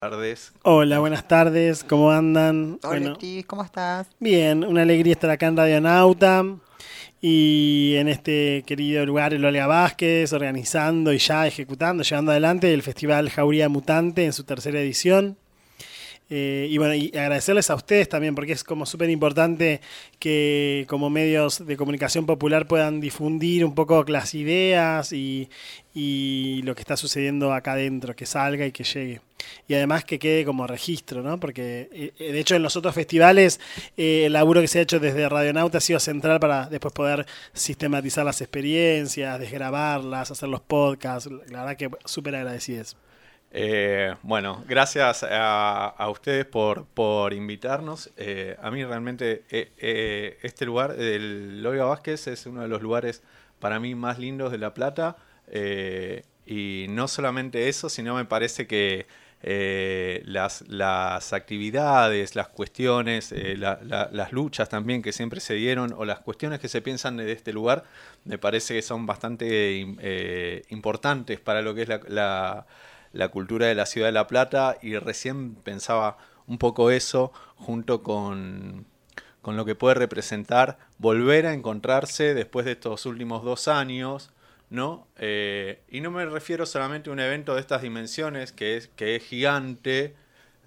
tardes. Hola, buenas tardes, ¿cómo andan? Hola, Bueno, ¿cómo estás? bien, una alegría estar acá en Radio Nauta y en este querido lugar el Olga Vázquez, organizando y ya ejecutando, llevando adelante el Festival Jauría Mutante en su tercera edición. Eh, y bueno, y agradecerles a ustedes también, porque es como súper importante que como medios de comunicación popular puedan difundir un poco las ideas y, y lo que está sucediendo acá adentro, que salga y que llegue. Y además que quede como registro, ¿no? Porque eh, de hecho en los otros festivales eh, el laburo que se ha hecho desde Radionauta ha sido central para después poder sistematizar las experiencias, desgrabarlas, hacer los podcasts. La verdad que súper agradecidos. Eh, bueno, gracias a, ustedes por, por invitarnos. Eh, a mí realmente eh, eh, este lugar, el Olga Vázquez, es uno de los lugares para mí más lindos de La Plata. Y no solamente eso, sino me parece que las, las actividades, las cuestiones, la- la- las luchas también que siempre se dieron, o las cuestiones que se piensan de este lugar, me parece que son bastante im- importantes para lo que es la- la cultura de la ciudad de La Plata. Y recién pensaba un poco eso junto con, con lo que puede representar volver a encontrarse después de estos últimos dos años. ¿no? Eh, y no me refiero solamente a un evento de estas dimensiones que es, que es gigante,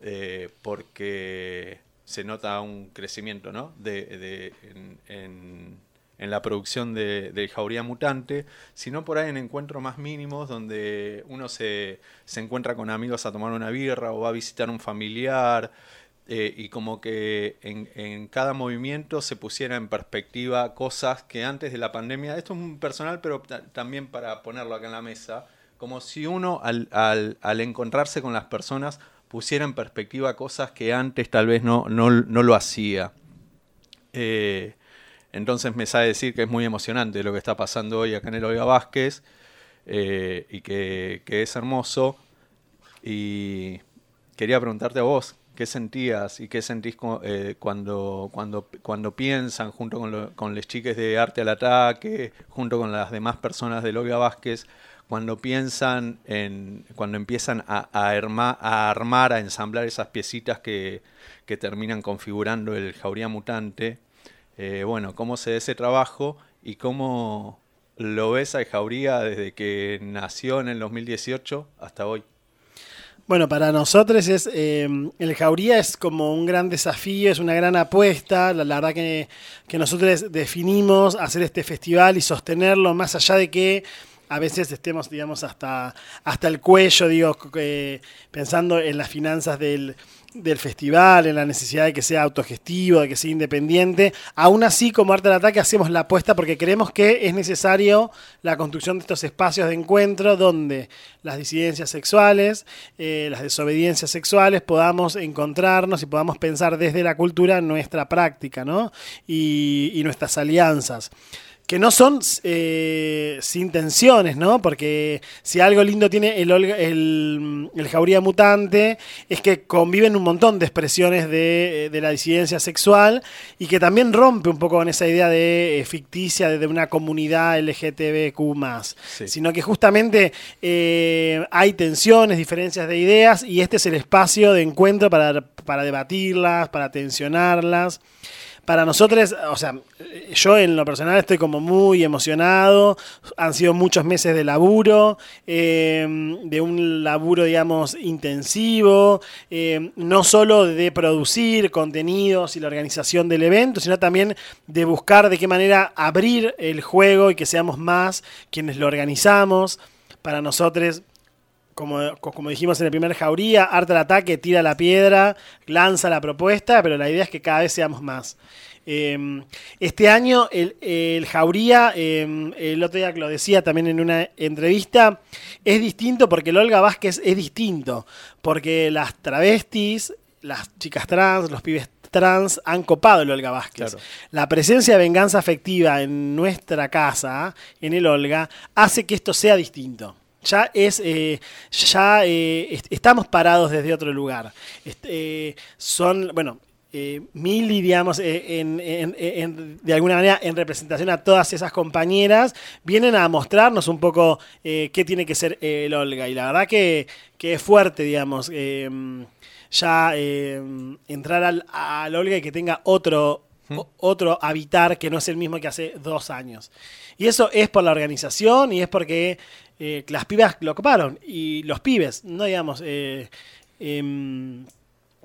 eh, porque se nota un crecimiento ¿no? de, de- en, en la producción de, de Jauría Mutante, sino por ahí en encuentros más mínimos donde uno se, se encuentra con amigos a tomar una birra o va a visitar un familiar. eh, y como que en, en cada movimiento se pusiera en perspectiva cosas que antes de la pandemia, esto es un personal, pero ta- también para ponerlo acá en la mesa, como si uno al, al- al encontrarse con las personas pusiera en perspectiva cosas que antes tal vez no, no, no lo hacía. Eh, entonces me sabe decir que es muy emocionante lo que está pasando hoy acá en el Olga Vázquez eh, y que, es hermoso. Y quería preguntarte a vos, ¿qué sentías y qué sentís eh, cuando, cuando, cuando piensan junto con, lo- con les chiques de Arte al Ataque, junto con las demás personas del Olga Vázquez, cuando piensan en, cuando empiezan a, a armar, a ensamblar esas piecitas que, que terminan configurando el Jauría Mutante, eh, bueno, cómo se da ese trabajo y cómo lo ves a Jauría desde que nació en el 2018 hasta hoy. Bueno, para nosotros es eh, el Jauría es como un gran desafío, es una gran apuesta. La, la verdad que, que nosotros definimos hacer este festival y sostenerlo más allá de que a veces estemos, digamos, hasta, hasta el cuello, digo, que- pensando en las finanzas del, del festival, en la necesidad de que sea autogestivo, de que sea independiente. Aún así, como Arte del Ataque, hacemos la apuesta porque creemos que es necesario la construcción de estos espacios de encuentro donde las disidencias sexuales, eh, las desobediencias sexuales, podamos encontrarnos y podamos pensar desde la cultura nuestra práctica, ¿no? Y nuestras alianzas que no son eh, sin tensiones, ¿no? Porque si algo lindo tiene el, el, el Jauría Mutante es que conviven un montón de expresiones de, de la disidencia sexual y que también rompe un poco con esa idea de eh, ficticia de, de una comunidad LGTBQ+. Sí. Sino que justamente eh, hay tensiones, diferencias de ideas y este es el espacio de encuentro para, para debatirlas, para tensionarlas para nosotros, o sea, yo en lo personal estoy como muy emocionado. Han sido muchos meses de laburo, eh, de un laburo, digamos, intensivo, eh, no solo de producir contenidos y la organización del evento, sino también de buscar de qué manera abrir el juego y que seamos más quienes lo organizamos. Para nosotros, como, como dijimos en el primer jauría, Arte al Ataque tira la piedra, lanza la propuesta, pero la idea es que cada vez seamos más. Eh, este año el, el Jauría, eh, el otro día lo decía también en una entrevista, es distinto porque el Olga Vázquez es distinto, porque las travestis, las chicas trans, los pibes trans han copado el Olga Vázquez. Claro. La presencia de venganza afectiva en nuestra casa, en el Olga, hace que esto sea distinto. Ya es, eh, ya eh, est- estamos parados desde otro lugar. Eh, son, bueno, eh, Mili, digamos, de alguna manera en representación a todas esas compañeras, vienen a mostrarnos un poco qué tiene que ser el Olga. Y la verdad que, es fuerte, digamos, ya entrar al, al Olga y que tenga otro otro habitar que no es el mismo que hace dos años. Y eso es por la organización y es porque eh, las pibas lo ocuparon y los pibes, no digamos. Eh, em,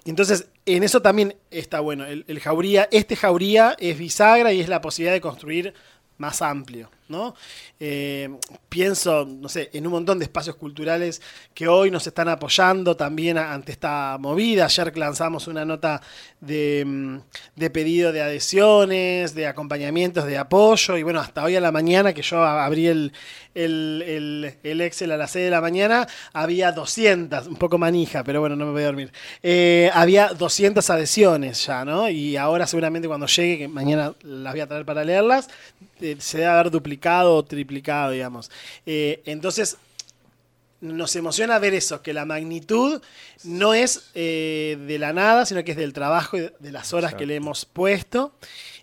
entonces, en eso también está bueno. El, el, jauría, este jauría es bisagra y es la posibilidad de construir más amplio. ¿No? Eh, pienso, no sé, en un montón de espacios culturales que hoy nos están apoyando también ante esta movida. Ayer lanzamos una nota de, mm, de, pedido de adhesiones, de acompañamientos, de apoyo, y bueno, hasta hoy a la mañana que yo abrí el, el, el, Excel a las 6 de la mañana, había 200, un poco manija, pero bueno, no me voy a dormir. Eh, había 200 adhesiones ya, ¿no? Y ahora seguramente cuando llegue, que mañana las voy a traer para leerlas, eh, se debe haber duplicado o triplicado, digamos. Eh, entonces, nos emociona ver eso, que la magnitud no es eh, de la nada, sino que es del trabajo y de las horas que le hemos puesto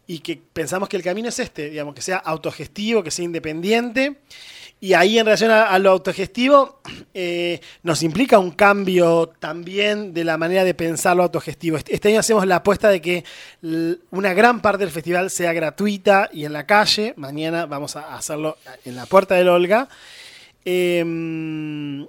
y que pensamos que el camino es este, digamos, que sea autogestivo, que sea independiente y ahí en relación a, lo autogestivo, eh, nos implica un cambio también de la manera de pensar lo autogestivo. Este, este año hacemos la apuesta de que una gran parte del festival sea gratuita y en la calle. Mañana vamos a hacerlo en la puerta del Olga.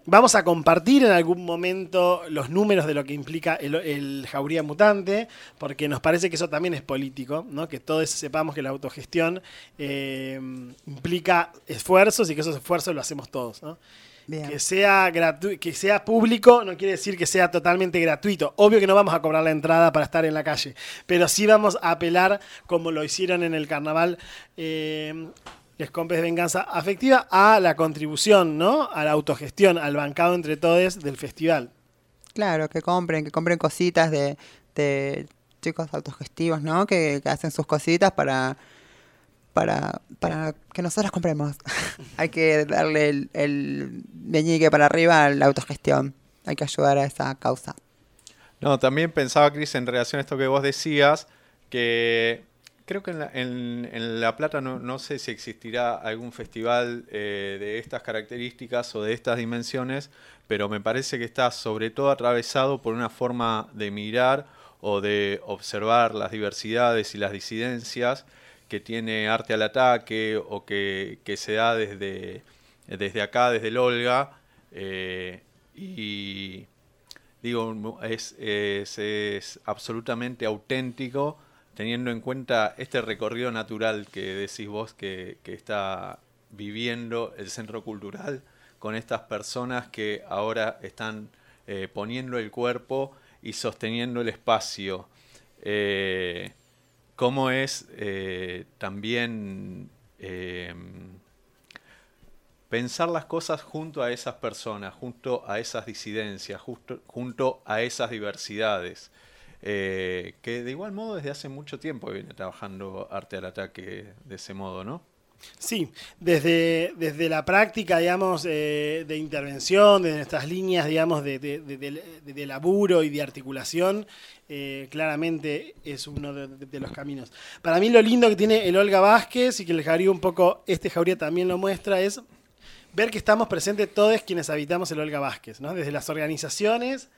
Vamos a compartir en algún momento los números de lo que implica el, Jauría Mutante, porque nos parece que eso también es político, ¿no? que todos sepamos que la autogestión em, implica esfuerzos y que esos esfuerzos lo hacemos todos. Que sea, que sea público no quiere decir que sea totalmente gratuito. Obvio que no vamos a cobrar la entrada para estar en la calle, pero sí vamos a apelar, como lo hicieron en el carnaval, em, les compres venganza afectiva a la contribución, ¿no? A la autogestión, al bancado entre todos del festival. Claro, que compren, que compren cositas de, de chicos autogestivos, ¿no? Que, hacen sus cositas para, para, para que nosotros compremos. Hay que darle el, el meñique para arriba a la autogestión. Hay que ayudar a esa causa. No, también pensaba, Cris, en relación a esto que vos decías, que Creo que en La, Plata no, sé si existirá algún festival eh, de estas características o de estas dimensiones, pero me parece que está sobre todo atravesado por una forma de mirar o de observar las diversidades y las disidencias que tiene Arte al Ataque o que, se da desde, desde acá, desde el Olga. Eh, y digo, es, es absolutamente auténtico teniendo en cuenta este recorrido natural que decís vos que, está viviendo el centro cultural con estas personas que ahora están eh, poniendo el cuerpo y sosteniendo el espacio. Eh, ¿Cómo es eh, también pensar las cosas junto a esas personas, junto a esas disidencias, junto a esas diversidades? Eh, que de igual modo desde hace mucho tiempo viene trabajando arte al ataque de ese modo, ¿no? Sí, desde, desde la práctica, digamos, eh, de intervención, de nuestras líneas, digamos, de, de, laburo y de articulación, eh, claramente es uno de, los caminos. Para mí lo lindo que tiene el Olga Vázquez y que el Jauría un poco, este Jauría también lo muestra, es ver que estamos presentes todos quienes habitamos el Olga Vázquez, ¿no? Desde las organizaciones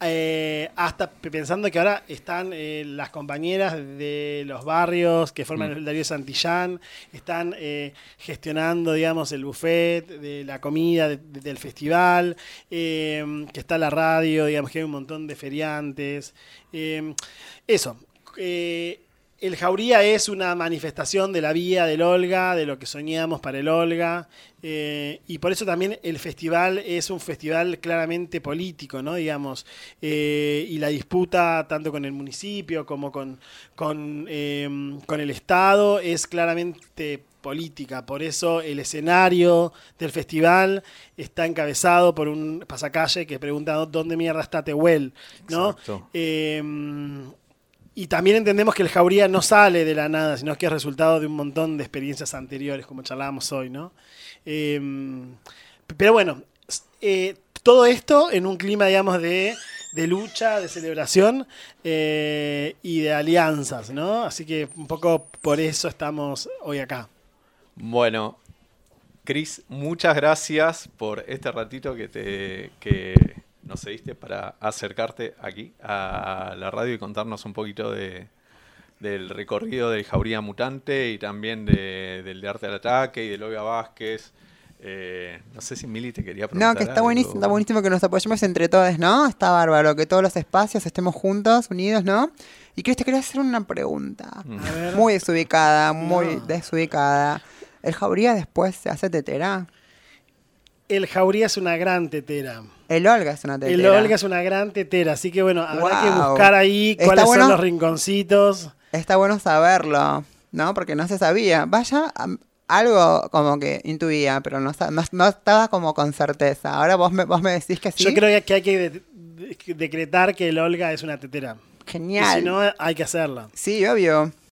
eh, hasta pensando que ahora están eh, las compañeras de los barrios que forman mm. el Darío Santillán, están eh, gestionando, digamos, el buffet de la comida del festival, que está la radio, digamos, que hay un montón de feriantes. eso el Jauría es una manifestación de la vía del Olga, de lo que soñamos para el Olga, eh, y por eso también el festival es un festival claramente político, ¿no? Digamos, eh, y la disputa tanto con el municipio como con, con, eh, con el Estado es claramente política. Por eso el escenario del festival está encabezado por un pasacalle que pregunta dónde mierda está Tehuel, ¿no? Y también entendemos que el Jauría no sale de la nada, sino que es resultado de un montón de experiencias anteriores, como charlábamos hoy, ¿no? Em, pero bueno, eh, todo esto en un clima, digamos, de, de lucha, de celebración eh, y de alianzas, ¿no? Así que un poco por eso estamos hoy acá. Bueno, Cris, muchas gracias por este ratito que te que nos cediste para acercarte aquí a la radio y contarnos un poquito de, del recorrido del Jauría Mutante y también de, del de Arte al Ataque y de Loga Vázquez. Eh, no sé si Mili te quería preguntar. No, que está algo. buenísimo, está buenísimo que nos apoyemos entre todos, ¿no? Está bárbaro, que todos los espacios estemos juntos, unidos, ¿no? Y Cris, te quería hacer una pregunta. Mm. A ver. Muy desubicada, muy No. desubicada. ¿El jauría después se hace tetera? El Jauría es una gran tetera. El Olga es una tetera. El Olga es una gran tetera, así que bueno, habrá que buscar ahí Está cuáles bueno. son los rinconcitos. Está bueno saberlo, ¿no? Porque no se sabía. Vaya, algo como que intuía, pero no, no, no estaba como con certeza. Ahora vos me, vos me decís que sí. Yo creo que hay que de- de- decretar que el Olga es una tetera. Y Genial. si no, hay que hacerla. Sí, obvio.